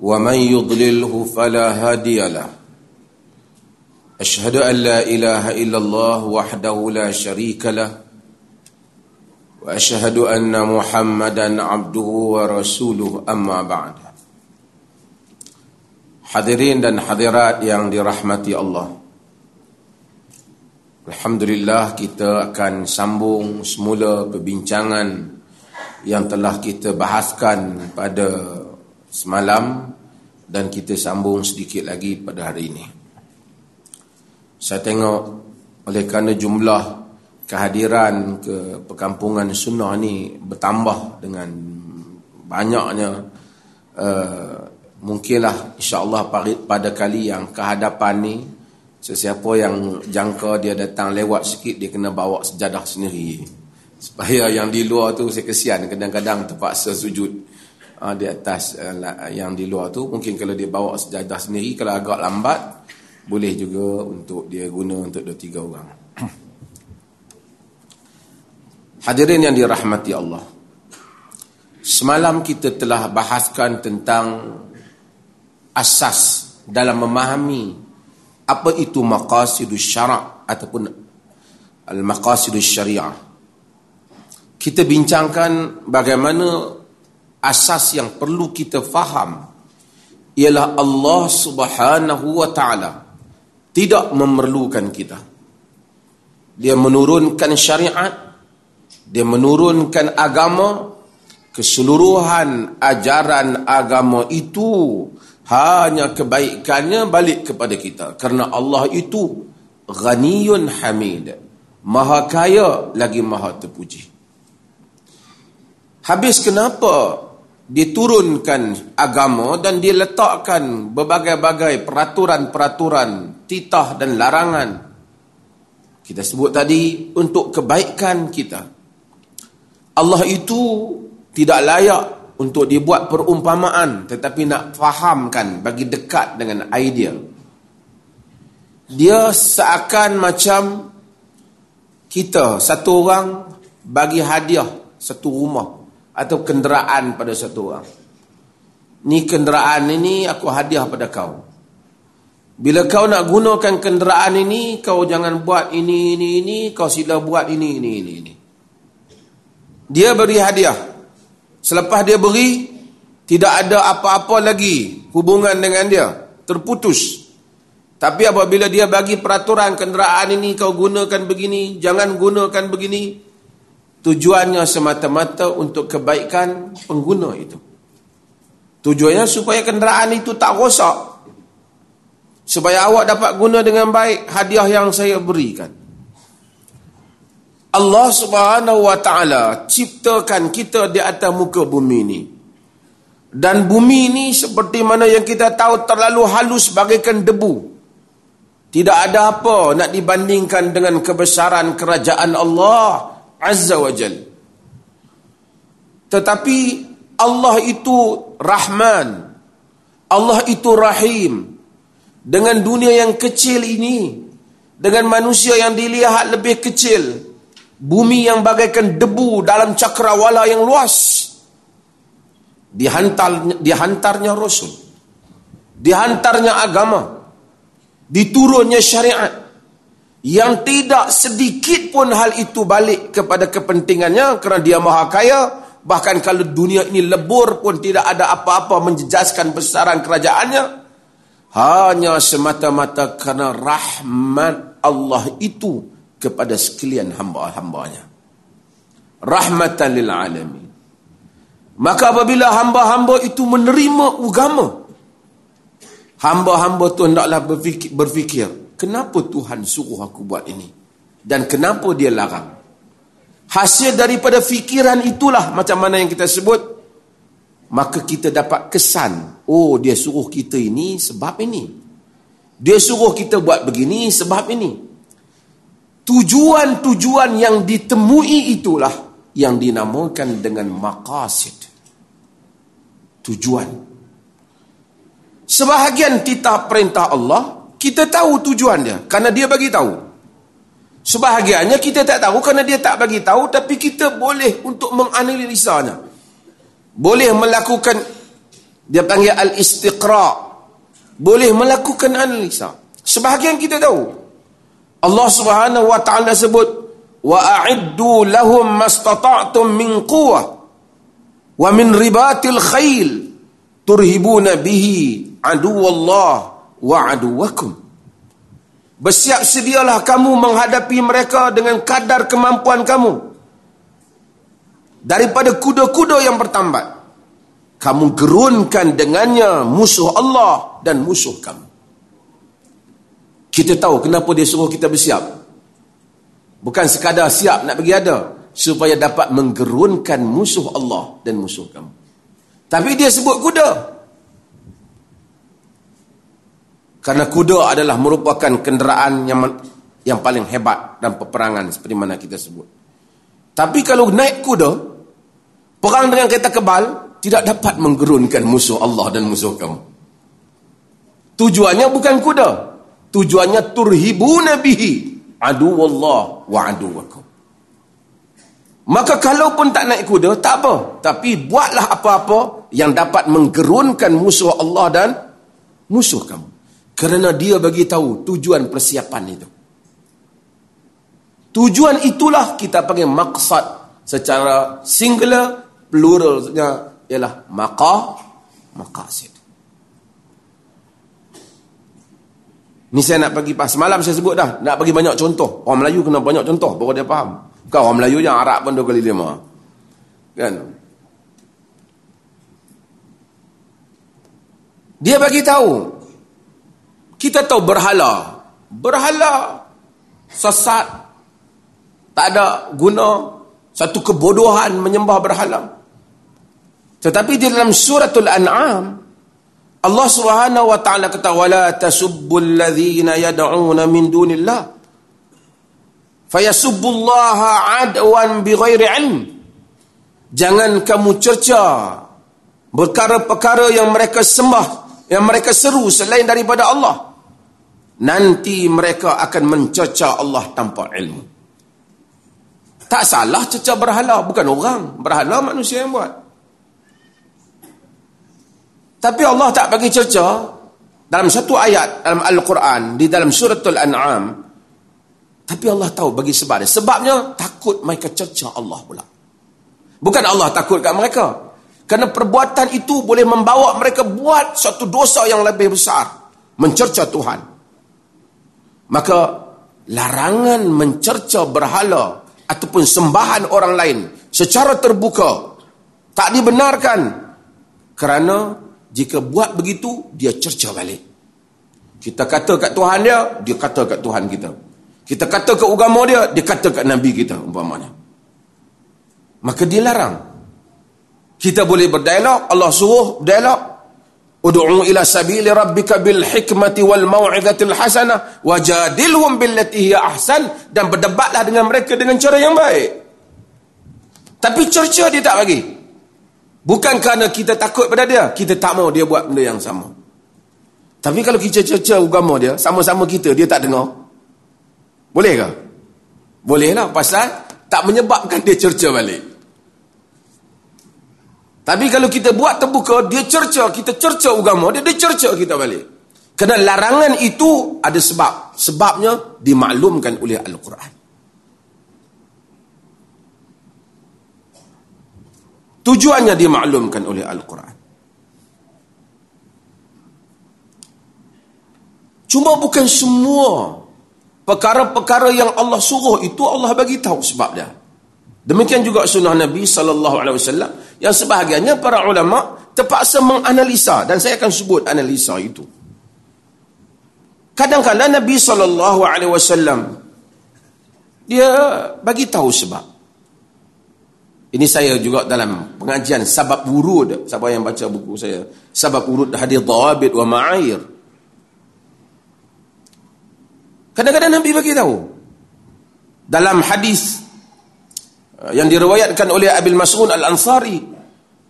ومن يضلله فلا هادي له أشهد أن لا إله إلا الله وحده لا شريك له وأشهد أن محمدا عبده ورسوله أما بعد Hadirin dan hadirat yang dirahmati Allah. Alhamdulillah kita akan sambung semula perbincangan yang telah kita bahaskan pada semalam dan kita sambung sedikit lagi pada hari ini. Saya tengok oleh kerana jumlah kehadiran ke perkampungan sunnah ni bertambah dengan banyaknya uh, mungkinlah insyaAllah pada kali yang kehadapan ni sesiapa yang jangka dia datang lewat sikit dia kena bawa sejadah sendiri supaya yang di luar tu saya kesian kadang-kadang terpaksa sujud uh, di atas uh, yang di luar tu. Mungkin kalau dia bawa sejadah sendiri kalau agak lambat boleh juga untuk dia guna untuk dua tiga orang. Hadirin yang dirahmati Allah semalam kita telah bahaskan tentang asas dalam memahami apa itu maqasidus syarak ataupun al-maqasidus syariah. Kita bincangkan bagaimana asas yang perlu kita faham ialah Allah Subhanahu wa taala tidak memerlukan kita. Dia menurunkan syariat, dia menurunkan agama, keseluruhan ajaran agama itu hanya kebaikannya balik kepada kita kerana Allah itu ghaniyun hamid, maha kaya lagi maha terpuji. Habis kenapa diturunkan agama dan diletakkan berbagai-bagai peraturan-peraturan titah dan larangan. Kita sebut tadi untuk kebaikan kita. Allah itu tidak layak untuk dibuat perumpamaan tetapi nak fahamkan bagi dekat dengan idea. Dia seakan macam kita satu orang bagi hadiah satu rumah atau kenderaan pada satu orang. Ni kenderaan ini aku hadiah pada kau. Bila kau nak gunakan kenderaan ini, kau jangan buat ini, ini, ini. Kau sila buat ini, ini, ini, ini. Dia beri hadiah. Selepas dia beri, tidak ada apa-apa lagi hubungan dengan dia. Terputus. Tapi apabila dia bagi peraturan kenderaan ini, kau gunakan begini, jangan gunakan begini. Tujuannya semata-mata untuk kebaikan pengguna itu. Tujuannya supaya kenderaan itu tak rosak. Supaya awak dapat guna dengan baik hadiah yang saya berikan. Allah subhanahu wa ta'ala ciptakan kita di atas muka bumi ini. Dan bumi ini seperti mana yang kita tahu terlalu halus bagaikan debu. Tidak ada apa nak dibandingkan dengan kebesaran kerajaan Allah Azza wa Jal. Tetapi Allah itu Rahman. Allah itu Rahim. Dengan dunia yang kecil ini. Dengan manusia yang dilihat lebih kecil. Bumi yang bagaikan debu dalam cakrawala yang luas. Dihantar, dihantarnya Rasul. Dihantarnya agama. Diturunnya syariat yang tidak sedikit pun hal itu balik kepada kepentingannya kerana dia maha kaya. Bahkan kalau dunia ini lebur pun tidak ada apa-apa menjejaskan besaran kerajaannya. Hanya semata-mata kerana rahmat Allah itu kepada sekalian hamba-hambanya. Rahmatan lil alamin. Maka apabila hamba-hamba itu menerima agama hamba-hamba itu hendaklah berfikir, berfikir kenapa Tuhan suruh aku buat ini? Dan kenapa dia larang? Hasil daripada fikiran itulah macam mana yang kita sebut. Maka kita dapat kesan, oh dia suruh kita ini sebab ini. Dia suruh kita buat begini sebab ini. Tujuan-tujuan yang ditemui itulah yang dinamakan dengan maqasid. Tujuan. Sebahagian titah perintah Allah, kita tahu tujuan dia. Kerana dia bagi tahu. Sebahagiannya kita tak tahu kerana dia tak bagi tahu. Tapi kita boleh untuk menganalisanya. Boleh melakukan, dia panggil al-istiqra' boleh melakukan analisa. Sebahagian kita tahu. Allah Subhanahu wa taala sebut wa a'iddu lahum mastata'tum min quwwah wa min ribatil khail turhibuna bihi aduwallah wa aduwakum. Bersiap sedialah kamu menghadapi mereka dengan kadar kemampuan kamu. Daripada kuda-kuda yang bertambat kamu gerunkan dengannya musuh Allah dan musuh kamu. Kita tahu kenapa dia suruh kita bersiap. Bukan sekadar siap nak pergi ada. Supaya dapat menggerunkan musuh Allah dan musuh kamu. Tapi dia sebut kuda. Karena kuda adalah merupakan kenderaan yang yang paling hebat dalam peperangan seperti mana kita sebut. Tapi kalau naik kuda, perang dengan kereta kebal, tidak dapat menggerunkan musuh Allah dan musuh kamu. Tujuannya bukan kuda. Tujuannya turhibu nabihi adu Allah wa adu wakum. Maka kalau pun tak naik kuda, tak apa. Tapi buatlah apa-apa yang dapat menggerunkan musuh Allah dan musuh kamu. Kerana dia bagi tahu tujuan persiapan itu. Tujuan itulah kita panggil maksad secara singular, pluralnya ialah maqa maqasid. Ni saya nak bagi pas malam saya sebut dah, nak bagi banyak contoh. Orang Melayu kena banyak contoh baru dia faham. Bukan orang Melayu yang Arab pun dua kali lima. Kan? Dia bagi tahu. Kita tahu berhala. Berhala sesat. Tak ada guna. Satu kebodohan menyembah berhala. Tetapi di dalam suratul An'am Allah Subhanahu wa taala kata wala tasubbul ladzina yad'una min dunillah fayasubbullaha adwan bighairi ilm Jangan kamu cerca perkara-perkara yang mereka sembah yang mereka seru selain daripada Allah nanti mereka akan mencerca Allah tanpa ilmu Tak salah cerca berhala bukan orang berhala manusia yang buat tapi Allah tak bagi cerca dalam satu ayat dalam Al-Quran di dalam suratul An'am. Tapi Allah tahu bagi sebab dia. Sebabnya takut mereka cerca Allah pula. Bukan Allah takut kat mereka. Kerana perbuatan itu boleh membawa mereka buat satu dosa yang lebih besar. Mencerca Tuhan. Maka larangan mencerca berhala ataupun sembahan orang lain secara terbuka tak dibenarkan kerana jika buat begitu, dia cerca balik. Kita kata kat Tuhan dia, dia kata kat Tuhan kita. Kita kata kat agama dia, dia kata kat Nabi kita, umpamanya. Maka dia larang. Kita boleh berdialog, Allah suruh berdialog. Udu'u ila sabili rabbika bil hikmati wal maw'idatil hasanah wajadilhum billati hiya ahsan dan berdebatlah dengan mereka dengan cara yang baik. Tapi cerca dia tak bagi. Bukan kerana kita takut pada dia, kita tak mau dia buat benda yang sama. Tapi kalau kita cerca agama dia, sama-sama kita, dia tak dengar. Boleh ke? Boleh lah, pasal tak menyebabkan dia cerca balik. Tapi kalau kita buat terbuka, dia cerca, kita cerca agama dia, dia cerca kita balik. Kerana larangan itu ada sebab. Sebabnya dimaklumkan oleh Al-Quran. Tujuannya dimaklumkan oleh Al-Quran. Cuma bukan semua perkara-perkara yang Allah suruh itu Allah bagi tahu sebab dia. Demikian juga sunnah Nabi sallallahu alaihi wasallam yang sebahagiannya para ulama terpaksa menganalisa dan saya akan sebut analisa itu. Kadang-kadang Nabi sallallahu alaihi wasallam dia bagi tahu sebab ini saya juga dalam pengajian sabab wurud. Siapa yang baca buku saya? Sabab wurud hadis dawabit wa ma'air. Kadang-kadang Nabi bagi tahu. Dalam hadis yang diriwayatkan oleh Abil Mas'ud Al-Ansari.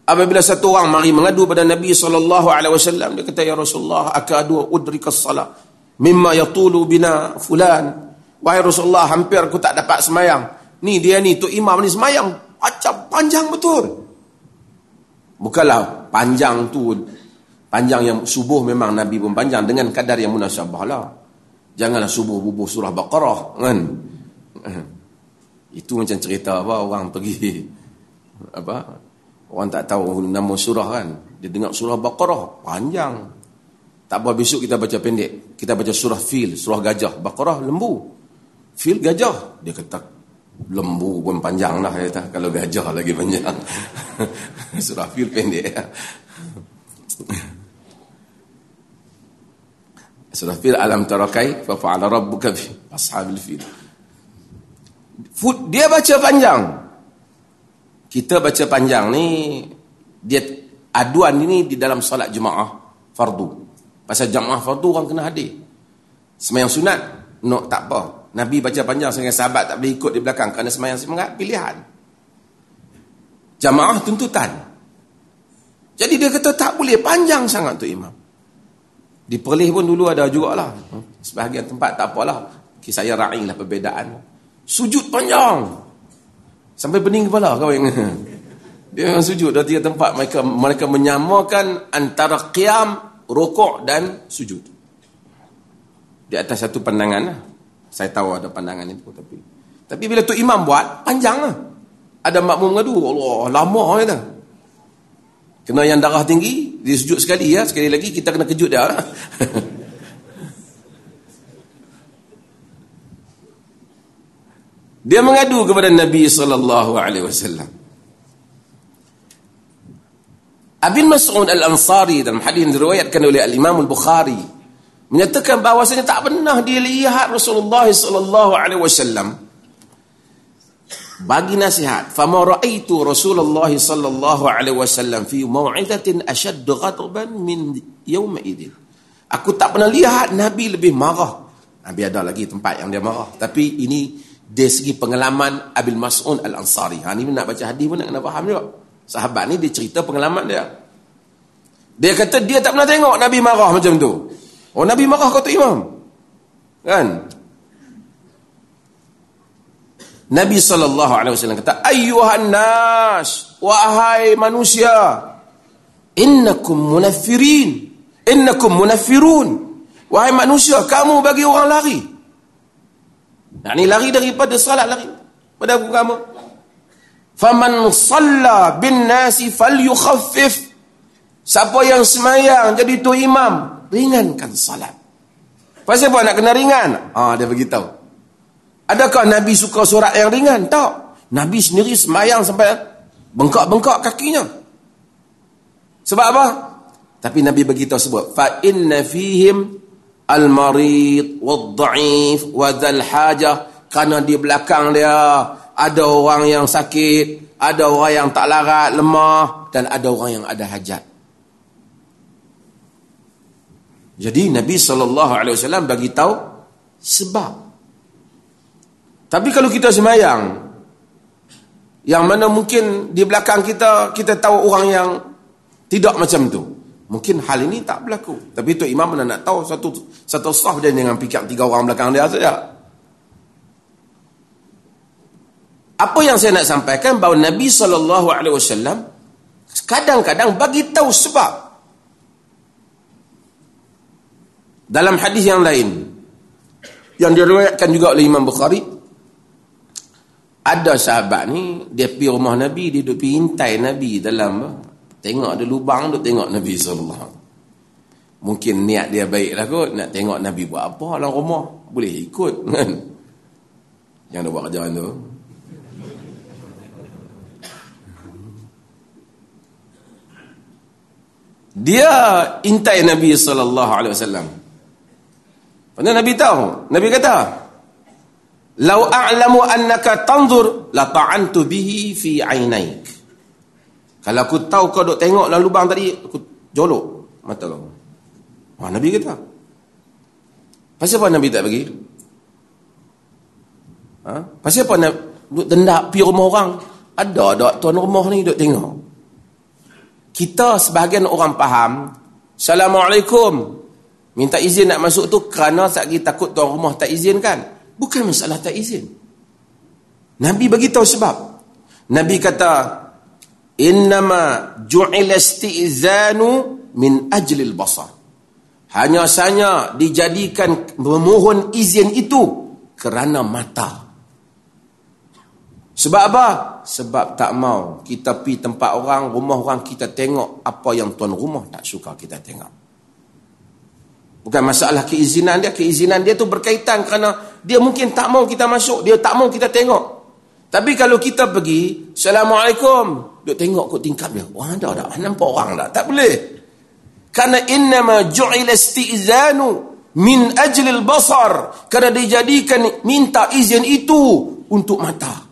Apabila satu orang mari mengadu pada Nabi sallallahu alaihi wasallam dia kata ya Rasulullah akadu udrikas salat mimma yatulu bina fulan. Wahai Rasulullah hampir aku tak dapat semayang. Ni dia ni tu imam ni semayang. Macam panjang betul. Bukanlah panjang tu. Panjang yang subuh memang Nabi pun panjang. Dengan kadar yang munasabah lah janganlah subuh bubuh surah Baqarah kan itu macam cerita apa orang pergi apa orang tak tahu nama surah kan. Dia dengar surah Baqarah panjang. Tak apa besok kita baca pendek. Kita baca surah fil surah gajah. Baqarah lembu. Fil gajah. Dia kata lembu pun panjang lah kata. kalau gajah lagi panjang. Surah fil pendek. Surah Fil alam tarakai fa fa'ala rabbuka bi ashabil fil. Dia baca panjang. Kita baca panjang ni dia aduan ini di dalam solat jemaah fardu. Pasal jemaah fardu orang kena hadir. Semayang sunat, no tak apa. Nabi baca panjang sehingga sahabat tak boleh ikut di belakang kerana semayang semangat pilihan. Jamaah tuntutan. Jadi dia kata tak boleh panjang sangat tu imam. Di Perlis pun dulu ada jugalah. Sebahagian tempat tak apalah. Kisah saya raing lah perbezaan. Sujud panjang. Sampai pening kepala kau yang Dia memang sujud dari tiga tempat. Mereka mereka menyamakan antara qiyam, rokok dan sujud. Di atas satu pandangan lah. Saya tahu ada pandangan itu. Tapi tapi bila tu imam buat, panjang lah. Ada makmum ngadu. Allah, lama kata. Kena yang darah tinggi, dia sujud sekali ya, sekali lagi kita kena kejut dia. dia mengadu kepada Nabi sallallahu alaihi wasallam. Abin Mas'ud Al-Ansari dalam hadis yang diriwayatkan oleh Al-Imam Al-Bukhari menyatakan bahawasanya tak pernah dia lihat Rasulullah sallallahu alaihi wasallam bagi nasihat fama raaitu Rasulullah sallallahu alaihi wasallam fi mau'izatin ashadd ghadban min yawm idin aku tak pernah lihat nabi lebih marah nabi ada lagi tempat yang dia marah tapi ini dari segi pengalaman Abil Mas'ud Al-Ansari. Ha ni nak baca hadis pun nak kena faham juga. Sahabat ni dia cerita pengalaman dia. Dia kata dia tak pernah tengok nabi marah macam tu. Oh nabi marah kata imam. Kan? Nabi sallallahu alaihi wasallam kata ayyuhan nas wahai manusia innakum munaffirin innakum munaffirun. Wahai manusia kamu bagi orang lari nah ni lari daripada salat lari pada kamu faman salla bin nasi falyukhaffif siapa yang semayang jadi tu imam ringankan salat pasal apa nak kena ringan ah dia beritahu Adakah Nabi suka surat yang ringan? Tak. Nabi sendiri semayang sampai bengkak-bengkak kakinya. Sebab apa? Tapi Nabi beritahu sebut. Fa inna fihim al-marid wad-da'if wa dhal hajah. Kerana di belakang dia ada orang yang sakit, ada orang yang tak larat, lemah dan ada orang yang ada hajat. Jadi Nabi SAW bagi tahu sebab tapi kalau kita semayang, yang mana mungkin di belakang kita, kita tahu orang yang tidak macam tu. Mungkin hal ini tak berlaku. Tapi itu imam mana nak tahu satu satu sah dia dengan pikir tiga orang belakang dia saja. Apa yang saya nak sampaikan bahawa Nabi SAW kadang-kadang bagi tahu sebab. Dalam hadis yang lain yang diriwayatkan juga oleh Imam Bukhari ada sahabat ni dia pergi rumah Nabi dia duduk pergi intai Nabi dalam tengok ada lubang duduk tengok Nabi SAW mungkin niat dia baik lah kot nak tengok Nabi buat apa dalam rumah. Boleh ikut kan? Yang dia buat kerjaan tu. Dia intai Nabi SAW Padahal Nabi tahu? Nabi kata Lau a'lamu annaka tanzur la ta'antu bihi fi 'ainaik. Kalau aku tahu kau duk tengok dalam lubang tadi, aku jolok mata kau. Wah, Nabi kata. Pasal apa Nabi tak bagi? Ha? Pasal apa nak duduk dendak pergi rumah orang? Ada tak tuan rumah ni duduk tengok? Kita sebahagian orang faham, Assalamualaikum. Minta izin nak masuk tu kerana sakit takut tuan rumah tak izinkan. Bukan masalah tak izin. Nabi bagi tahu sebab. Nabi kata, Innama ju'ila isti'zanu min ajlil basar. Hanya saja dijadikan memohon izin itu kerana mata. Sebab apa? Sebab tak mau kita pi tempat orang, rumah orang kita tengok apa yang tuan rumah tak suka kita tengok. Bukan masalah keizinan dia, keizinan dia tu berkaitan kerana dia mungkin tak mau kita masuk, dia tak mau kita tengok. Tapi kalau kita pergi, Assalamualaikum, duk tengok kot tingkap dia. Wah, ada tak? Nampak orang tak? Tak boleh. Karena innama ju'ila isti'zanu min ajlil basar. Kerana dijadikan minta izin itu untuk mata.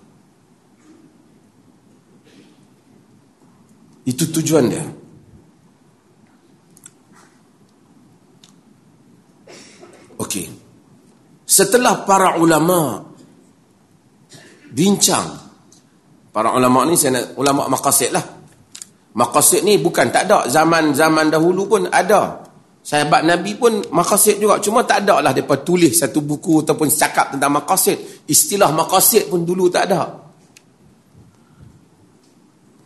Itu tujuan dia. Okey. Setelah para ulama bincang para ulama ni saya nak ulama maqasid lah. Maqasid ni bukan tak ada zaman-zaman dahulu pun ada. Sahabat Nabi pun maqasid juga cuma tak ada lah depa tulis satu buku ataupun cakap tentang maqasid. Istilah maqasid pun dulu tak ada.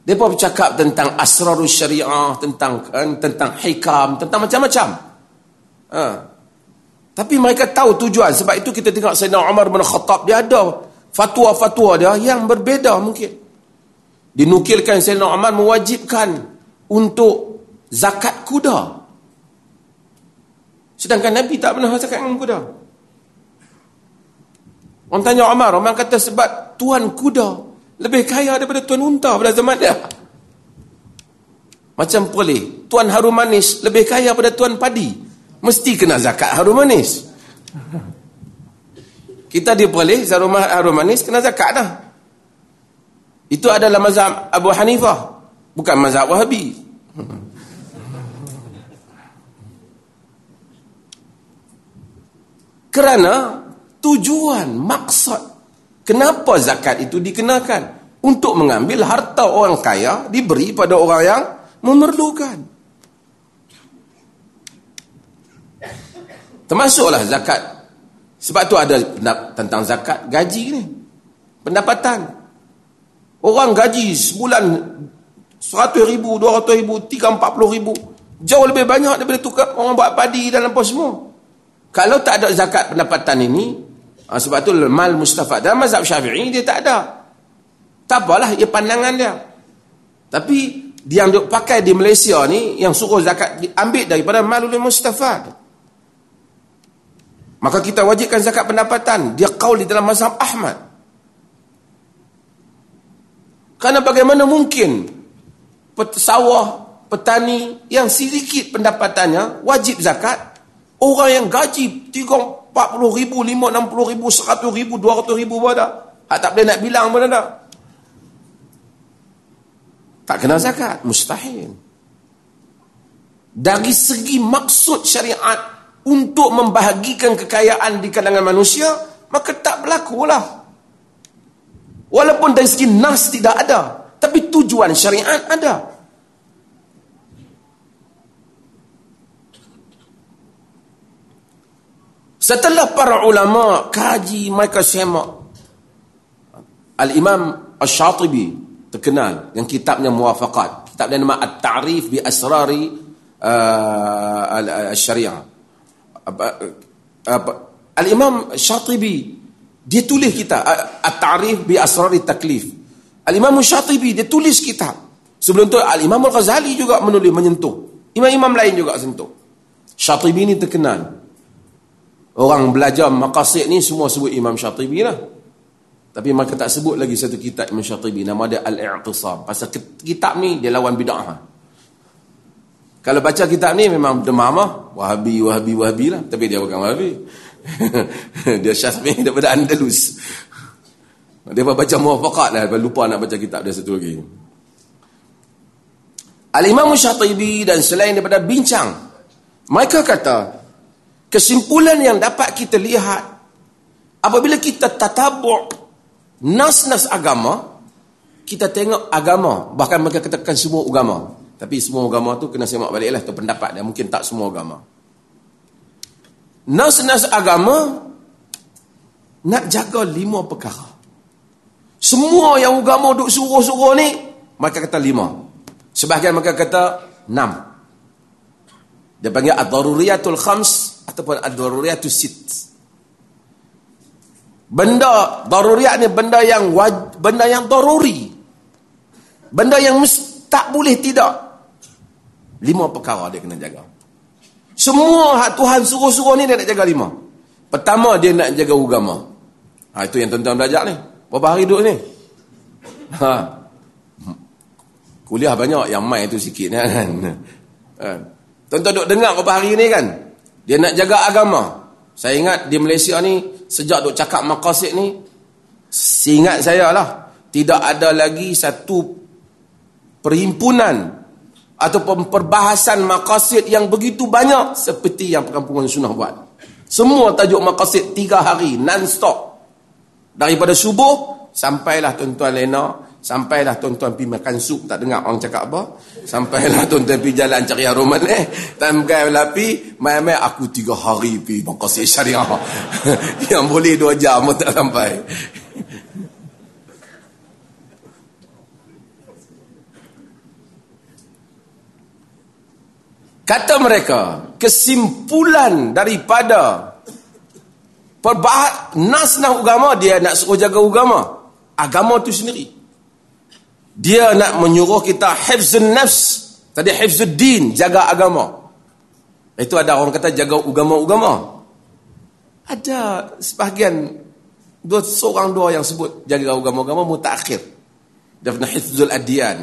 Mereka bercakap tentang asrarul syariah, tentang eh, tentang hikam, tentang macam-macam. Ha. Tapi mereka tahu tujuan. Sebab itu kita tengok Sayyidina Umar bin Khattab, dia ada fatwa-fatwa dia yang berbeza mungkin. Dinukilkan Sayyidina Umar mewajibkan untuk zakat kuda. Sedangkan Nabi tak pernah zakat dengan kuda. Orang tanya Umar, Umar kata sebab tuan kuda lebih kaya daripada Tuan Unta pada zaman dia. Macam boleh. Tuan Harum Manis lebih kaya daripada Tuan Padi. Mesti kena zakat Harum Manis. Kita dia boleh Harum Manis kena zakat dah. Itu adalah mazhab Abu Hanifah. Bukan mazhab Wahabi. Kerana tujuan, maksud Kenapa zakat itu dikenakan? Untuk mengambil harta orang kaya diberi pada orang yang memerlukan. Termasuklah zakat. Sebab tu ada tentang zakat gaji ni. Pendapatan. Orang gaji sebulan 100 ribu, 200 ribu, 340 ribu. Jauh lebih banyak daripada tukar orang buat padi dalam pos semua. Kalau tak ada zakat pendapatan ini, Ha, sebab tu mal mustafad. Dalam mazhab syafi'i dia tak ada. Tak apalah, ia pandangan dia. Tapi dia yang pakai di Malaysia ni, yang suruh zakat ambil daripada malul mustafad. Maka kita wajibkan zakat pendapatan. Dia kaul di dalam mazhab Ahmad. Karena bagaimana mungkin sawah, petani yang sedikit pendapatannya wajib zakat. Orang yang gaji 40 ribu, 5, 60 ribu, 100 ribu, 200 ribu pun ada. Hak tak boleh nak bilang pun ada. Tak kena zakat. Mustahil. Dari segi maksud syariat untuk membahagikan kekayaan di kalangan manusia, maka tak berlaku lah. Walaupun dari segi nas tidak ada. Tapi tujuan syariat ada. Setelah para ulama kaji mereka semak Al-Imam Ash-Shatibi terkenal yang kitabnya muwafaqat. Kitab dia nama At-Ta'rif bi Asrari uh, Al-Syariah. Al-Imam Shatibi dia tulis kitab At-Ta'rif bi Asrari Taklif. Al-Imam Shatibi dia tulis kitab. Sebelum tu Al-Imam Al-Ghazali juga menulis menyentuh. Imam-imam lain juga sentuh. Shatibi ni terkenal. Orang belajar maqasid ni semua sebut Imam Syatibi lah. Tapi mereka tak sebut lagi satu kitab Imam Syatibi. Nama dia Al-I'tisam. Pasal kitab ni dia lawan bid'ah. Kalau baca kitab ni memang demam lah. Wahabi, Wahabi, Wahabi lah. Tapi dia bukan Wahabi. dia Syatibi daripada Andalus. Dia baca muafakat lah. Lupa nak baca kitab dia satu lagi. Al-Imam Syatibi dan selain daripada bincang. Mereka kata, Kesimpulan yang dapat kita lihat apabila kita tatabuk nas-nas agama kita tengok agama bahkan mereka katakan semua agama tapi semua agama tu kena semak baliklah tu pendapat dia. Mungkin tak semua agama. Nas-nas agama nak jaga lima perkara. Semua yang agama duk suruh-suruh ni mereka kata lima. Sebahagian mereka kata enam. Dia panggil ad-daruriyatul khams ataupun ad-daruriyatul sit benda daruriyat ni benda yang waj, benda yang daruri. Benda yang mesti, tak boleh tidak. Lima perkara dia kena jaga. Semua hak Tuhan suruh-suruh ni dia nak jaga lima. Pertama dia nak jaga agama. Ha, itu yang tuan-tuan belajar ni. Berapa hari duduk ni? Ha. Kuliah banyak yang main tu sikit kan. Ha. Tuan-tuan duduk dengar berapa hari ni kan? Dia nak jaga agama. Saya ingat di Malaysia ni sejak duk cakap maqasid ni seingat saya lah tidak ada lagi satu perhimpunan ataupun perbahasan maqasid yang begitu banyak seperti yang perkampungan sunnah buat. Semua tajuk maqasid tiga hari non-stop. Daripada subuh sampailah tuan-tuan Lena, sampailah tuan-tuan pergi makan sup tak dengar orang cakap apa. Sampailah tuan-tuan pergi jalan cari aroman eh. Tak bukan lapi, mai-mai aku tiga hari pergi maqasid syariah. yang boleh dua jam pun tak sampai. Kata mereka, kesimpulan daripada perbahas nas nak agama, dia nak suruh jaga agama. Agama tu sendiri. Dia nak menyuruh kita hifzun nafs. Tadi hifzud din, jaga agama. Itu ada orang kata jaga agama-agama. Ada sebahagian dua seorang dua yang sebut jaga agama-agama mutakhir. Dia pernah hifzul adiyan.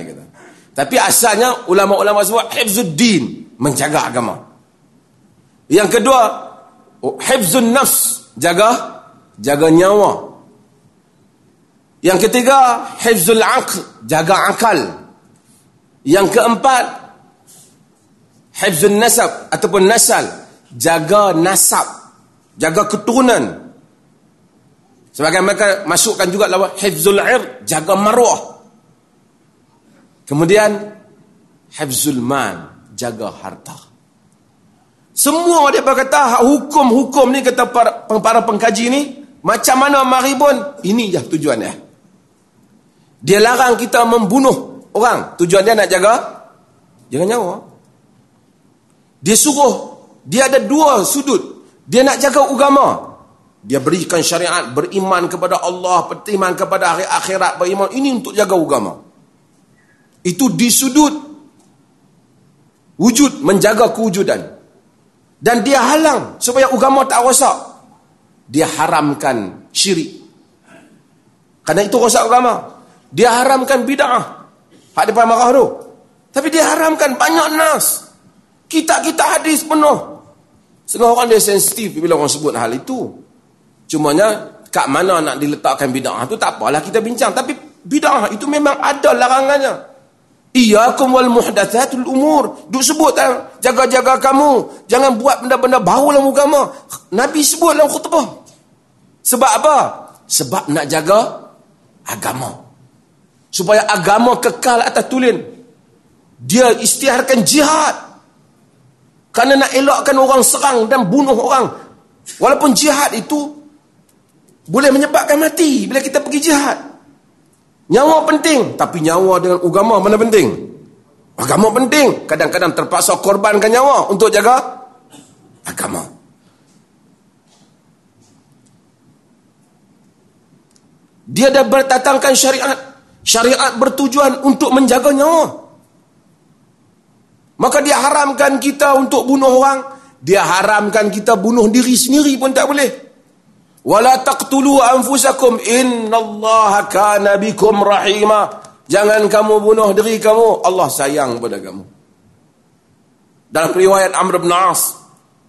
Tapi asalnya ulama-ulama sebut hifzud din menjaga agama. Yang kedua, oh, hifzun nafs, jaga jaga nyawa. Yang ketiga, hifzul aql, jaga akal. Yang keempat, hifzun nasab ataupun nasal, jaga nasab, jaga keturunan. Sebagai mereka masukkan juga lawa hifzul ir, jaga maruah. Kemudian hifzul man, jaga harta. Semua dia berkata hukum-hukum ni kata para, para pengkaji ni macam mana maribun ini je tujuan dia. Dia larang kita membunuh orang. Tujuan dia nak jaga jaga nyawa. Dia suruh dia ada dua sudut. Dia nak jaga agama. Dia berikan syariat beriman kepada Allah, beriman kepada hari akhirat, beriman ini untuk jaga agama. Itu di sudut wujud menjaga kewujudan. Dan dia halang supaya agama tak rosak. Dia haramkan syirik. Kerana itu rosak agama. Dia haramkan bid'ah. Hak depan marah tu. Tapi dia haramkan banyak nas. Kita-kita hadis penuh. Setengah orang dia sensitif bila orang sebut hal itu. Cumanya kat mana nak diletakkan bid'ah tu tak apalah kita bincang. Tapi bid'ah itu memang ada larangannya Iyakum wal muhdatsatul umur. Duk sebut kan, jaga-jaga kamu, jangan buat benda-benda baru dalam agama. Nabi sebut dalam khutbah. Sebab apa? Sebab nak jaga agama. Supaya agama kekal atas tulen. Dia istiharkan jihad. Kerana nak elakkan orang serang dan bunuh orang. Walaupun jihad itu boleh menyebabkan mati bila kita pergi jihad. Nyawa penting, tapi nyawa dengan agama mana penting? Agama penting. Kadang-kadang terpaksa korbankan nyawa untuk jaga agama. Dia dah bertatangkan syariat. Syariat bertujuan untuk menjaga nyawa. Maka dia haramkan kita untuk bunuh orang. Dia haramkan kita bunuh diri sendiri pun tak boleh wala taqtulu anfusakum. Innallaha kana bikum rahima. Jangan kamu bunuh diri kamu. Allah sayang pada kamu. Dalam riwayat Amr bin As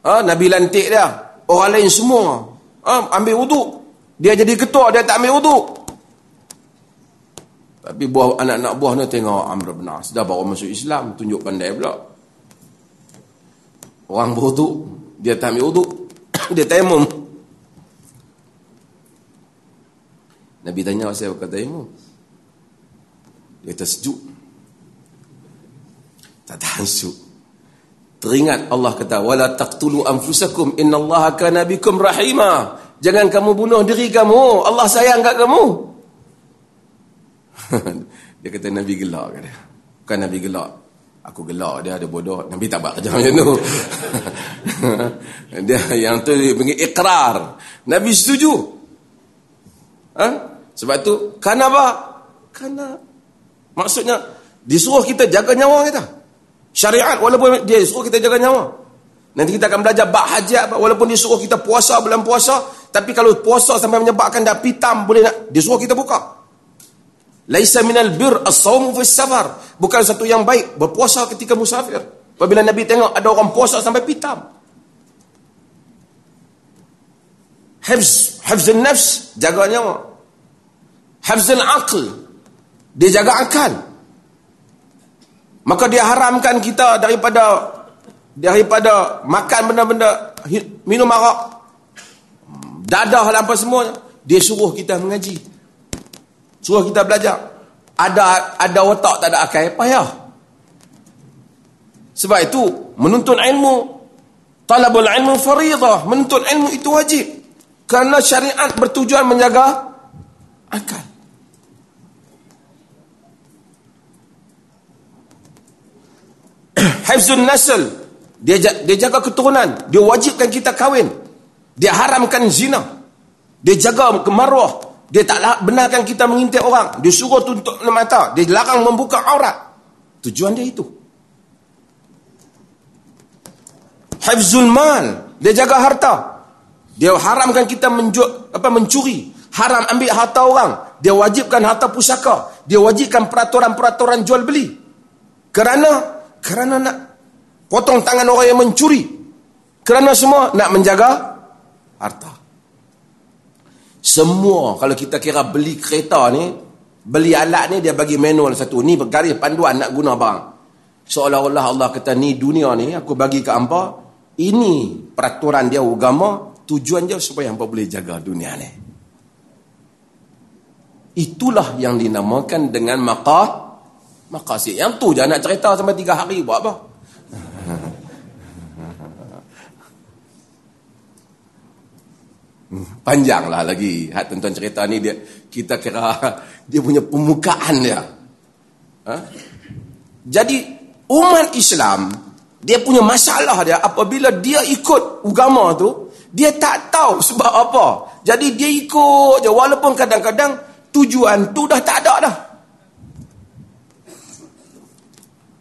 ha, Nabi lantik dia. Orang lain semua ha, ambil wuduk dia jadi ketua dia tak ambil wuduk tapi buah anak-anak buah ni tengok Amr bin As. Dah bawa masuk Islam tunjuk pandai pula. Orang berwuduk dia tak ambil wuduk dia tayamum Nabi tanya saya kata ilmu. Dia tersejuk. Tak tahan sejuk. Teringat Allah kata wala taqtulu anfusakum innallaha kana bikum rahima. Jangan kamu bunuh diri kamu. Allah sayang kat kamu. dia kata Nabi gelak kata. Bukan Nabi gelak. Aku gelak dia ada bodoh. Nabi tak buat kerja macam tu. dia yang tu dia panggil ikrar. Nabi setuju. Ha? Sebab tu kenapa? Karena maksudnya disuruh kita jaga nyawa kita. Syariat walaupun dia suruh kita jaga nyawa. Nanti kita akan belajar bab hajat walaupun dia suruh kita puasa bulan puasa, tapi kalau puasa sampai menyebabkan dah pitam boleh nak dia suruh kita buka. Laisa minal bir as-sawm fi safar. Bukan satu yang baik berpuasa ketika musafir. Apabila Nabi tengok ada orang puasa sampai pitam. Hifz, hifz nafs jaga nyawa. Hifz al-aql, dia jaga akal. Maka dia haramkan kita daripada daripada makan benda-benda minum arak dadah dan apa semua dia suruh kita mengaji. Suruh kita belajar. Ada ada otak tak ada akal payah. Sebab itu menuntut ilmu talabul ilmu faridah menuntut ilmu itu wajib. Kerana syariat bertujuan menjaga akal hifzun nasl dia dia jaga keturunan, dia wajibkan kita kahwin. Dia haramkan zina. Dia jaga kemaruah. Dia tak benarkan kita mengintip orang. Dia suruh tutup mata. Dia larang membuka aurat. Tujuan dia itu. Hifzul mal. Dia jaga harta. Dia haramkan kita menju, apa mencuri. Haram ambil harta orang. Dia wajibkan harta pusaka. Dia wajibkan peraturan-peraturan jual beli. Kerana kerana nak potong tangan orang yang mencuri. Kerana semua nak menjaga harta. Semua kalau kita kira beli kereta ni beli alat ni dia bagi manual satu. Ni garis panduan nak guna barang. Seolah-olah Allah kata ni dunia ni aku bagi ke hampa ini peraturan dia agama tujuan dia supaya hampa boleh jaga dunia ni. Itulah yang dinamakan dengan maqah maqasid yang tu je nak cerita sampai tiga hari buat apa Panjanglah lagi hak tuan-tuan cerita ni dia kita kira dia punya pembukaan dia. Ha? Jadi umat Islam dia punya masalah dia apabila dia ikut agama tu dia tak tahu sebab apa. Jadi dia ikut je walaupun kadang-kadang tujuan tu dah tak ada dah.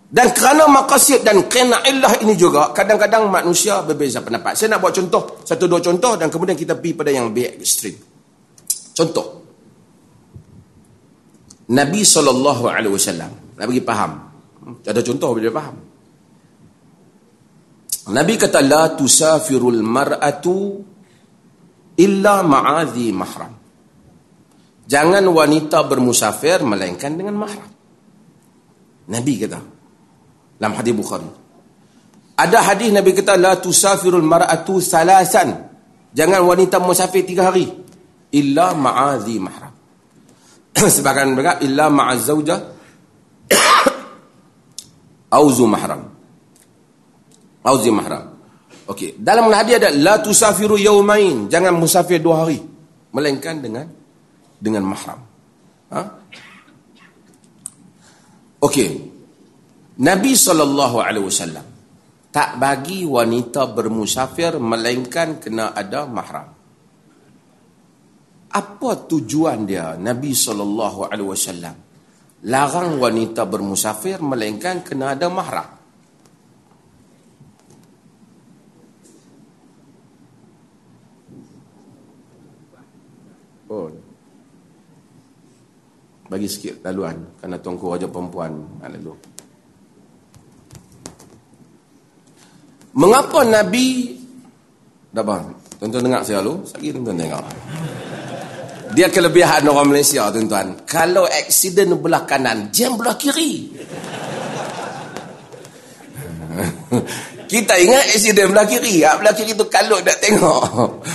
Dan kerana maqasid dan kena illah ini juga, kadang-kadang manusia berbeza pendapat. Saya nak buat contoh, satu dua contoh dan kemudian kita pergi pada yang lebih ekstrim. Contoh. Nabi SAW, nak bagi faham. Ada contoh bila faham. Nabi kata, La tusafirul mar'atu illa ma'adhi mahram. Jangan wanita bermusafir melainkan dengan mahram. Nabi kata, dalam hadis Bukhari. Ada hadis Nabi kata la tusafirul mar'atu salasan. Jangan wanita musafir tiga hari illa ma'azi mahram. Sebagian mereka illa ma'az zauja auzu mahram. Auzi mahram. Okey, dalam hadis ada la tusafiru yaumain, jangan musafir dua hari melainkan dengan dengan mahram. Ha? Okey, Nabi SAW tak bagi wanita bermusafir melainkan kena ada mahram. Apa tujuan dia Nabi SAW larang wanita bermusafir melainkan kena ada mahram? Oh. Bagi sikit laluan kerana tuanku raja perempuan lalu. Mengapa Nabi Dah bang Tuan-tuan dengar saya lalu? Sekali tuan-tuan tengok. Dia kelebihan orang Malaysia tuan-tuan. Kalau aksiden belah kanan Jam belah kiri. Kita ingat aksiden belah kiri. Belah kiri tu kalau nak tengok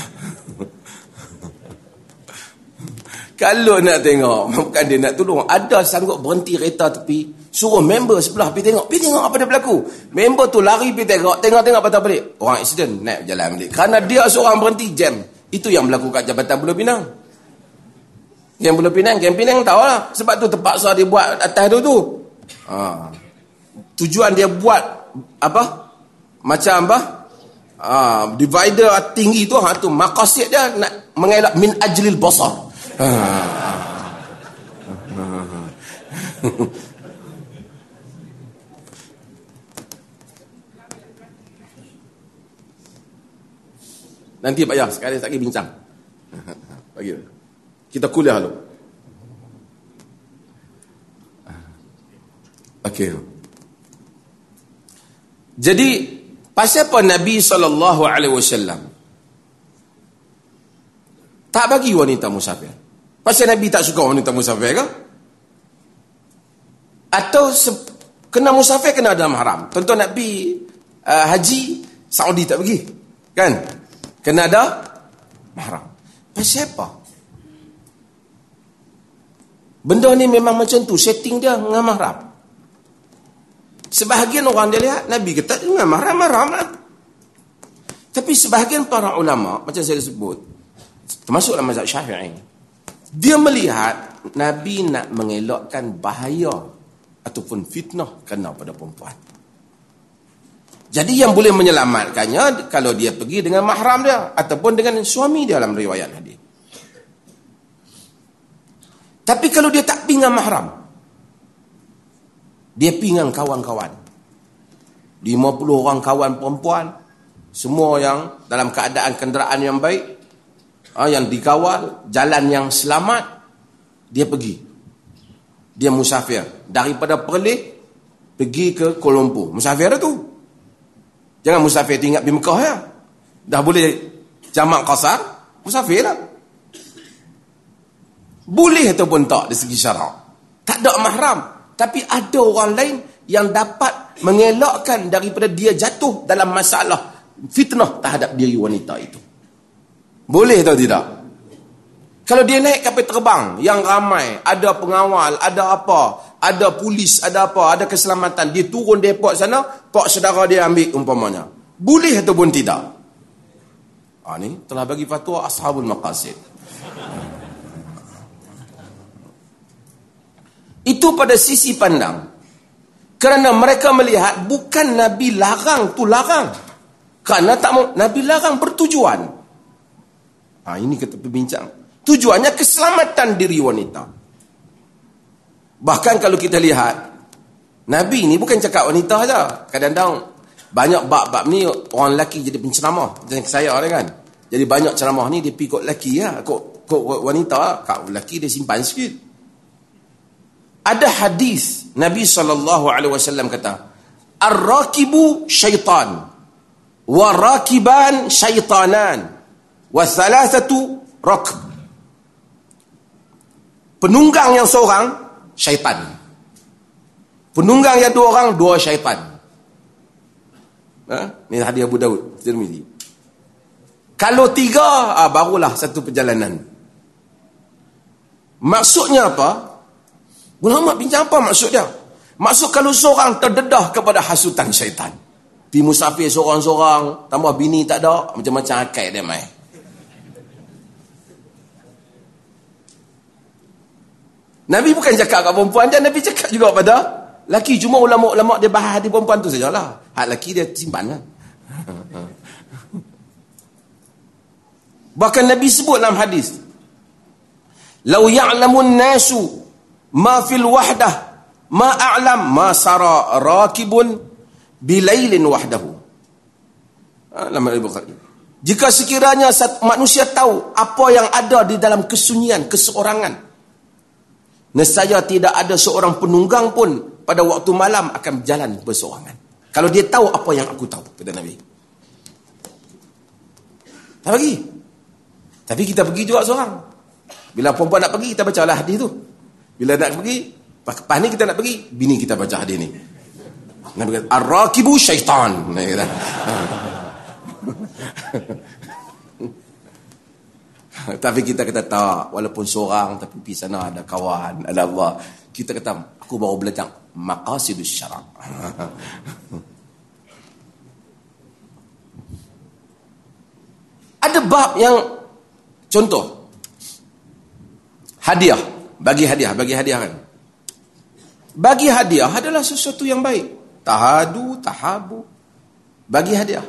Kalau nak tengok, bukan dia nak tolong. Ada sanggup berhenti kereta tepi. Suruh member sebelah pergi tengok. Pergi tengok apa dia berlaku. Member tu lari pergi tengok. Tengok-tengok patah balik. Orang accident. Naik berjalan balik. Kerana dia seorang berhenti jam. Itu yang berlaku kat Jabatan Pulau Pinang. Yang Pulau Pinang, Yang Pinang tahu lah. Sebab tu terpaksa dia buat atas tu tu. Ha. Tujuan dia buat apa? Macam apa? Ha. Divider tinggi tu. Ha, tu makasid dia nak mengelak min ajlil basar. Nanti Pak Yah, sekali lagi bincang. Bagi. Kita kuliah dulu. Okey. Jadi, pasal apa Nabi SAW tak bagi wanita musafir? Pasal Nabi tak suka wanita musafir ke? Atau kena musafir kena dalam haram? Tentu Nabi uh, haji Saudi tak bagi. Kan? Kena ada mahram. Pasal apa? Benda ni memang macam tu. Setting dia dengan mahram. Sebahagian orang dia lihat, Nabi kata dengan mahram, mahram lah. Tapi sebahagian para ulama, macam saya sebut, termasuklah mazhab syafi'i, dia melihat Nabi nak mengelakkan bahaya ataupun fitnah kena pada perempuan. Jadi yang boleh menyelamatkannya kalau dia pergi dengan mahram dia ataupun dengan suami dia dalam riwayat hadis. Tapi kalau dia tak pergi dengan mahram, dia pergi dengan kawan-kawan. 50 orang kawan perempuan, semua yang dalam keadaan kenderaan yang baik, ha, yang dikawal, jalan yang selamat, dia pergi. Dia musafir. Daripada Perlis, pergi ke Kuala Lumpur. Musafir tu. Jangan musafir tinggal di Mekah ya. Dah boleh jamak kasar, musafir lah. Boleh ataupun tak dari segi syarak. Tak ada mahram. Tapi ada orang lain yang dapat mengelakkan daripada dia jatuh dalam masalah fitnah terhadap diri wanita itu. Boleh atau tidak? Kalau dia naik kapal terbang yang ramai, ada pengawal, ada apa, ada polis, ada apa, ada keselamatan, dia turun depot sana, pak saudara dia ambil umpamanya. Boleh ataupun tidak? Ha, ni telah bagi fatwa ashabul maqasid. Itu pada sisi pandang. Kerana mereka melihat bukan Nabi larang tu larang. Kerana tak mau, Nabi larang bertujuan. Ha, ini kita berbincang. Tujuannya keselamatan diri wanita. Bahkan kalau kita lihat, Nabi ni bukan cakap wanita saja. Kadang-kadang banyak bab-bab ni orang lelaki jadi penceramah. Macam saya ni kan. Jadi banyak ceramah ni dia pergi kot lelaki ya. Kot, kot wanita, kat lelaki dia simpan sikit. Ada hadis Nabi SAW kata, Ar-rakibu syaitan. Wa-rakiban syaitanan wathalathatu rakb penunggang yang seorang syaitan. Penunggang yang dua orang dua syaitan. Ha? ni hadis Abu Daud Tirmizi. Kalau tiga ah, barulah satu perjalanan. Maksudnya apa? Ulama bincang apa maksud dia. Maksud kalau seorang terdedah kepada hasutan syaitan. Pi musafir seorang-seorang tambah bini tak ada macam-macam akal dia mai Nabi bukan cakap kat perempuan je, Nabi cakap juga pada laki. Cuma ulama-ulama dia bahas hati perempuan tu sajalah. Hak laki dia simpan lah. Bahkan Nabi sebut dalam hadis. Lau ya'lamun nasu ma fil wahdah ma a'lam ma sara rakibun bilailin wahdahu. Lama Ibu Jika sekiranya manusia tahu apa yang ada di dalam kesunyian, keseorangan, Nescaya tidak ada seorang penunggang pun pada waktu malam akan berjalan bersorangan. Kalau dia tahu apa yang aku tahu, kata Nabi. Tak pergi. Tapi kita pergi juga seorang. Bila perempuan nak pergi, kita baca lah hadis tu. Bila nak pergi, lepas ni kita nak pergi, bini kita baca hadis ni. Nabi kata, Ar-Rakibu syaitan. Nabi kata. tapi kita kata tak, walaupun seorang tapi di sana ada kawan, ada Allah. Kita kata aku baru belajar maqasidus syarak. ada bab yang contoh hadiah, bagi hadiah, bagi hadiah kan. Bagi hadiah adalah sesuatu yang baik. Tahadu, tahabu. Bagi hadiah.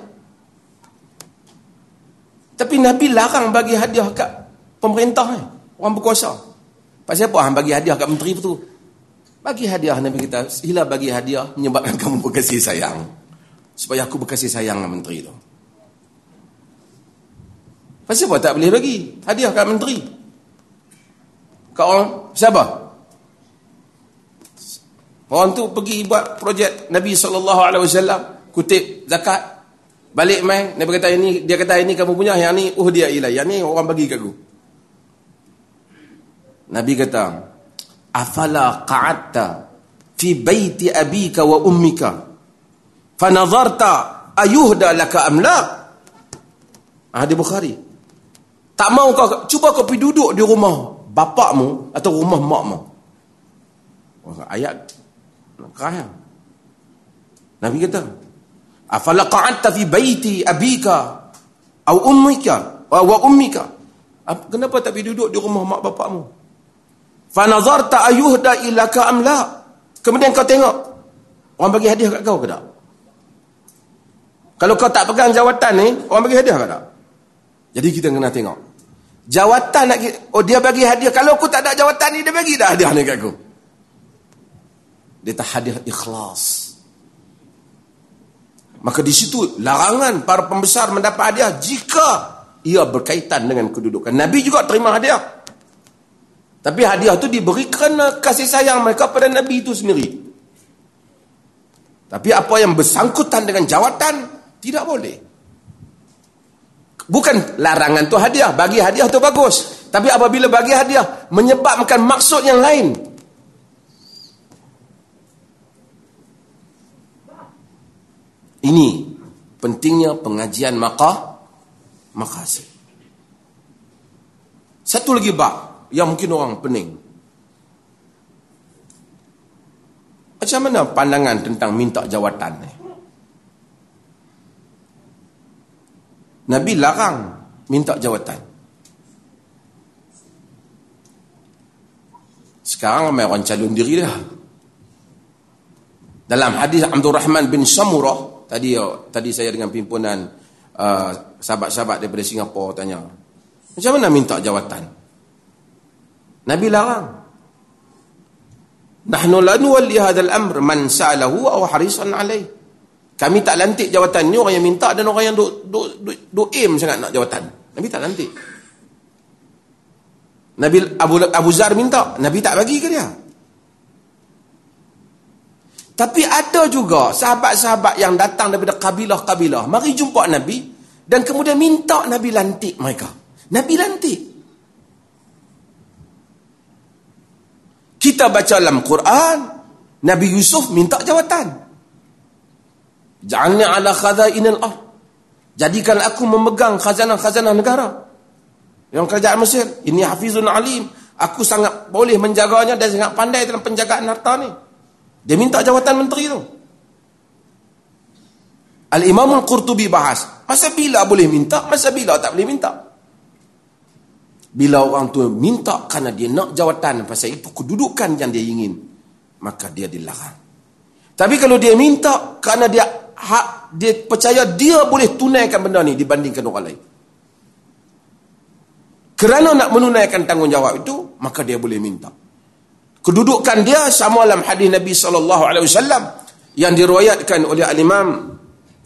Tapi Nabi larang bagi hadiah kat pemerintah ni. Orang berkuasa. Pasal apa orang bagi hadiah kat menteri tu? Bagi hadiah Nabi kita. Sila bagi hadiah menyebabkan kamu berkasih sayang. Supaya aku berkasih sayang dengan menteri tu. Pasal apa tak boleh bagi hadiah kat menteri? Kat orang, siapa? Orang tu pergi buat projek Nabi SAW kutip zakat Balik mai, Nabi kata ini, dia kata ini kamu punya, yang ni uh dia ilai, yang ni orang bagi kat aku. Nabi kata, afala qa'atta fi baiti abika wa ummika fanadharta ayuhda laka amla Hadis Bukhari. Tak mau kau cuba kau pergi duduk di rumah bapakmu atau rumah makmu. Ayat kerana Nabi kata, afala qa'adta fi baiti abika? Au ummika? Wa ummika? Kenapa tak pergi duduk di rumah mak bapakmu fa nazarta ayuhda ilaka am la? Kemudian kau tengok orang bagi hadiah kat kau ke tak? Kalau kau tak pegang jawatan ni orang bagi hadiah ke tak? Jadi kita kena tengok. Jawatan nak oh dia bagi hadiah. Kalau aku tak ada jawatan ni dia bagi dah hadiah ni kat aku? Dia tak hadiah ikhlas Maka di situ larangan para pembesar mendapat hadiah jika ia berkaitan dengan kedudukan. Nabi juga terima hadiah. Tapi hadiah itu diberikan kasih sayang mereka pada Nabi itu sendiri. Tapi apa yang bersangkutan dengan jawatan, tidak boleh. Bukan larangan tu hadiah. Bagi hadiah tu bagus. Tapi apabila bagi hadiah, menyebabkan maksud yang lain. Ini pentingnya pengajian maka makasih. Satu lagi bab yang mungkin orang pening. Macam mana pandangan tentang minta jawatan ni? Nabi larang minta jawatan. Sekarang ramai orang calon diri dah. Dalam hadis Abdul Rahman bin Samurah Tadi tadi saya dengan pimpinan uh, sahabat-sahabat daripada Singapura tanya. Macam mana minta jawatan? Nabi larang. Nahnu la nuwalli hadzal amr man sa'alahu aw harisan alai. Kami tak lantik jawatan ni orang yang minta dan orang yang duk duk duk, duk aim sangat nak jawatan. Nabi tak lantik. Nabi Abu Abu Zar minta, Nabi tak bagi ke dia? Tapi ada juga sahabat-sahabat yang datang daripada kabilah-kabilah. Mari jumpa Nabi. Dan kemudian minta Nabi lantik mereka. Nabi lantik. Kita baca dalam Quran. Nabi Yusuf minta jawatan. Ja'alni ala khazainal ah. Jadikan aku memegang khazanah-khazanah negara. Yang kerajaan Mesir. Ini hafizun alim. Aku sangat boleh menjaganya dan sangat pandai dalam penjagaan harta ni. Dia minta jawatan menteri tu. Al-Imam Al-Qurtubi bahas. Masa bila boleh minta, masa bila tak boleh minta. Bila orang tu minta kerana dia nak jawatan pasal itu kedudukan yang dia ingin, maka dia dilarang. Tapi kalau dia minta kerana dia hak dia percaya dia boleh tunaikan benda ni dibandingkan orang lain. Kerana nak menunaikan tanggungjawab itu, maka dia boleh minta kedudukan dia sama dalam hadis Nabi sallallahu alaihi wasallam yang diriwayatkan oleh al-Imam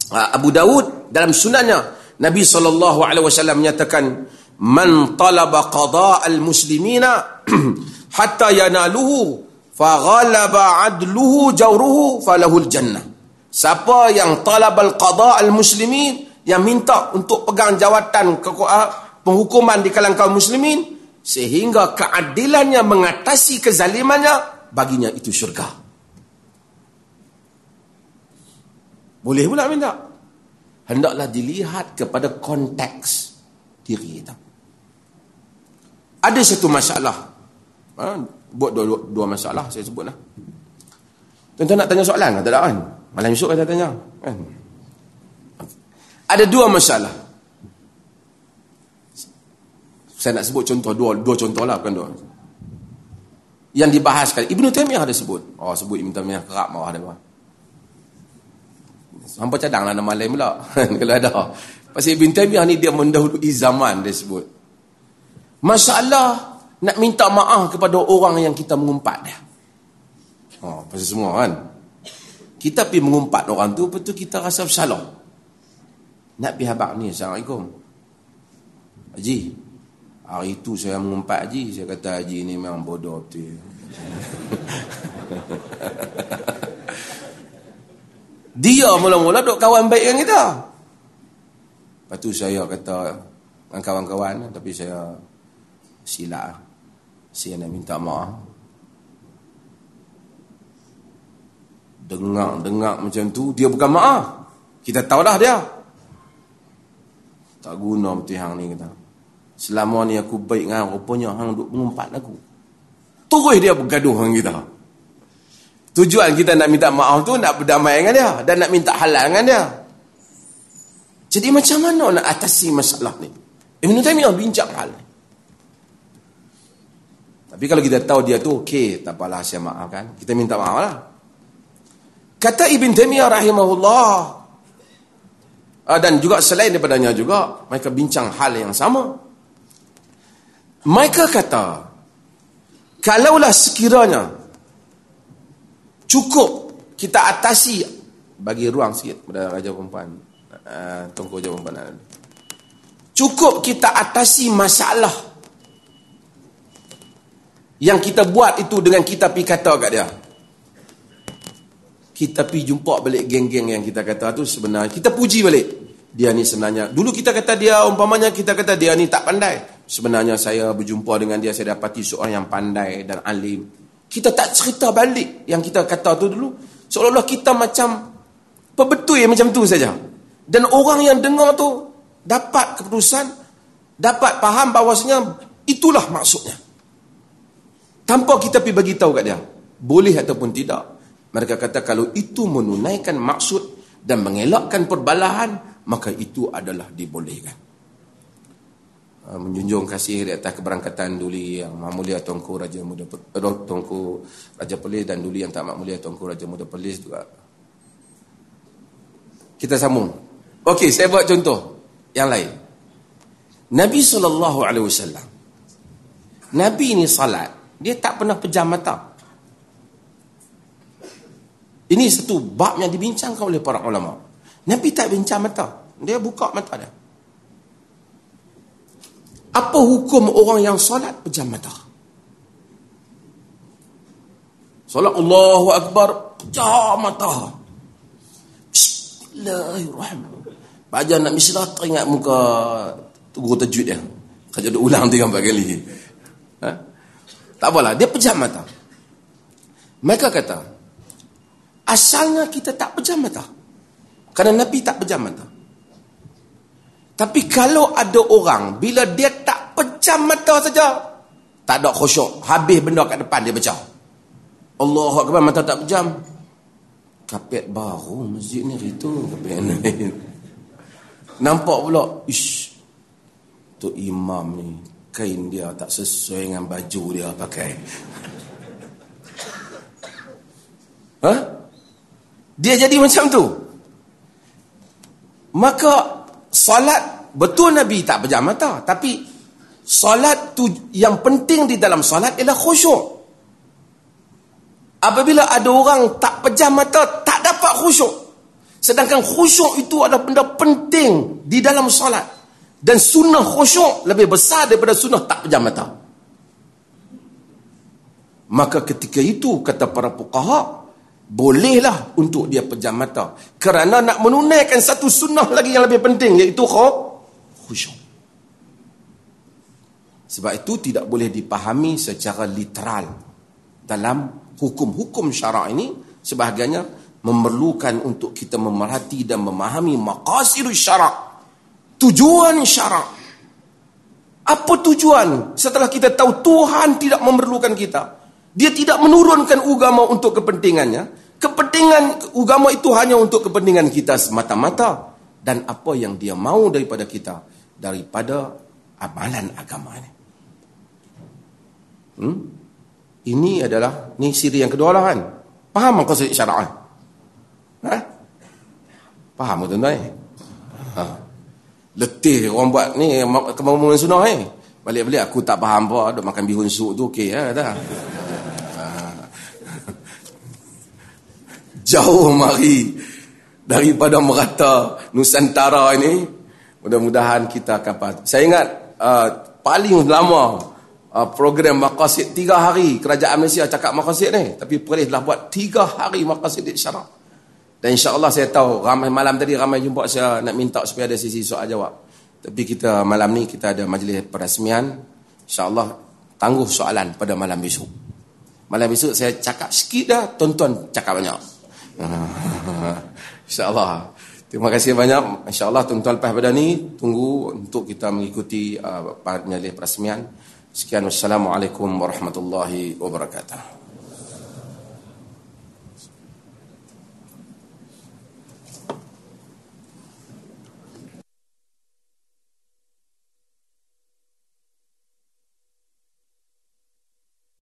uh, Abu Dawud dalam sunannya. Nabi sallallahu alaihi wasallam menyatakan man talaba qada al-muslimina hatta yanaluhu fa ghalaba adluhu jawruhu falahul jannah. Siapa yang talab al-qada al-muslimin yang minta untuk pegang jawatan penghukuman di kalangan kaum muslimin sehingga keadilannya mengatasi kezalimannya baginya itu syurga boleh pula minta hendaklah dilihat kepada konteks diri kita ada satu masalah. Ha? Buat dua, dua, dua masalah saya sebutlah. Tuan-tuan nak tanya soalan? Tak ada kan? Malam esok kita tanya. Kan? Ada dua masalah. Saya nak sebut contoh, dua, dua contoh lah bukan dua. Yang dibahaskan. Ibn Taymiyah ada sebut. Oh sebut Ibn Taymiyah kerap marah dia. Sampai cadang lah nama lain pula. Kalau ada. Pasal Ibn Taymiyah ni dia mendahului zaman dia sebut. Masalah nak minta maaf kepada orang yang kita mengumpat dia. Oh, pasal semua kan. Kita pergi mengumpat orang tu, betul kita rasa bersalah. Nak pergi habak ni, Assalamualaikum. Haji, hari itu saya mengumpat Haji, saya kata Haji ni memang bodoh betul. Dia mula-mula duk kawan baik dengan kita. Lepas tu saya kata dengan kawan-kawan, tapi saya silap. Saya nak minta maaf. Dengar-dengar macam tu Dia bukan maaf Kita tahu dah dia Tak guna betul hang ni kata Selama ni aku baik dengan Rupanya hang duk mengumpat aku Terus dia bergaduh dengan kita Tujuan kita nak minta maaf tu Nak berdamai dengan dia Dan nak minta halal dengan dia Jadi macam mana nak atasi masalah ni Ibn Taymiyah bincang hal ni tapi kalau kita tahu dia tu okey, tak apalah saya maafkan. Kita minta maaf lah. Kata Ibn Taymiyah rahimahullah ah, dan juga selain daripadanya juga mereka bincang hal yang sama. Mereka kata kalaulah sekiranya cukup kita atasi bagi ruang sikit pada raja perempuan uh, tunggu raja perempuan cukup kita atasi masalah yang kita buat itu dengan kita pergi kata kat dia. Kita pergi jumpa balik geng-geng yang kita kata tu sebenarnya. Kita puji balik. Dia ni sebenarnya. Dulu kita kata dia umpamanya kita kata dia ni tak pandai sebenarnya saya berjumpa dengan dia saya dapati seorang yang pandai dan alim. Kita tak cerita balik yang kita kata tu dulu. Seolah-olah kita macam pebetul macam tu saja. Dan orang yang dengar tu dapat keputusan dapat faham bahawasanya itulah maksudnya. Tanpa kita pergi bagi tahu kat dia boleh ataupun tidak mereka kata kalau itu menunaikan maksud dan mengelakkan perbalahan, maka itu adalah dibolehkan. Ah, menjunjung kasih di atas keberangkatan duli yang Maha Mulia Tuanku Raja Muda eh, Tuanku Raja Perlis dan duli yang tak Maha Mulia Tuanku Raja Muda Perlis juga. Kita sambung. Okey, saya buat contoh yang lain. Nabi sallallahu alaihi wasallam. Nabi ni salat, dia tak pernah pejam mata. Ini satu bab yang dibincangkan oleh para ulama. Nabi tak bincang mata. Dia buka mata dia. Apa hukum orang yang solat pejam mata? Solat Allahu Akbar, pejam mata. Bismillahirrahmanirrahim. Baca nak mislah teringat muka guru tajwid dia. Kerja dia ulang tiga empat kali. Ha? Tak apalah, dia pejam mata. Mereka kata, Asalnya kita tak pejam mata. Kerana Nabi tak pejam mata. Tapi kalau ada orang, bila dia tak pejam mata saja, tak ada khusyuk. Habis benda kat depan dia pecah. Allah Akbar mata tak pejam. Kapet baru masjid ni itu. Kapet ni. Nampak pula, ish, tu imam ni, kain dia tak sesuai dengan baju dia pakai. Hah? Dia jadi macam tu. Maka salat betul Nabi tak pejam mata, tapi salat tu yang penting di dalam salat ialah khusyuk. Apabila ada orang tak pejam mata, tak dapat khusyuk. Sedangkan khusyuk itu adalah benda penting di dalam salat. Dan sunnah khusyuk lebih besar daripada sunnah tak pejam mata. Maka ketika itu kata para fuqaha, bolehlah untuk dia pejam mata. Kerana nak menunaikan satu sunnah lagi yang lebih penting iaitu khusyuk. Sebab itu tidak boleh dipahami secara literal dalam hukum-hukum syarak ini. Sebahagiannya memerlukan untuk kita memerhati dan memahami maqasidus syarak tujuan syarak Apa tujuan? Setelah kita tahu Tuhan tidak memerlukan kita? Dia tidak menurunkan agama untuk kepentingannya. Kepentingan agama itu hanya untuk kepentingan kita semata-mata. Dan apa yang dia mau daripada kita. Daripada amalan agama ini. Hmm? Ini adalah, ni siri yang kedua lah kan. Faham maksud syara'ah? Ha? Faham tuan-tuan eh? Ha letih orang buat ni kemampuan sunnah eh. Balik-balik aku tak faham apa, duk makan bihun sup tu okey ya dah. Jauh mari daripada merata Nusantara ini. Mudah-mudahan kita akan Saya ingat uh, paling lama uh, program maqasid tiga hari kerajaan Malaysia cakap maqasid ni. Tapi Perlis telah buat tiga hari maqasid di syarak. Dan insyaAllah saya tahu ramai malam tadi ramai jumpa saya nak minta supaya ada sisi soal jawab. Tapi kita malam ni kita ada majlis perasmian. InsyaAllah tangguh soalan pada malam besok. Malam besok saya cakap sikit dah, tuan-tuan cakap banyak. InsyaAllah. Terima kasih banyak. InsyaAllah tuan-tuan lepas pada ni tunggu untuk kita mengikuti uh, majlis perasmian. Sekian wassalamualaikum warahmatullahi wabarakatuh.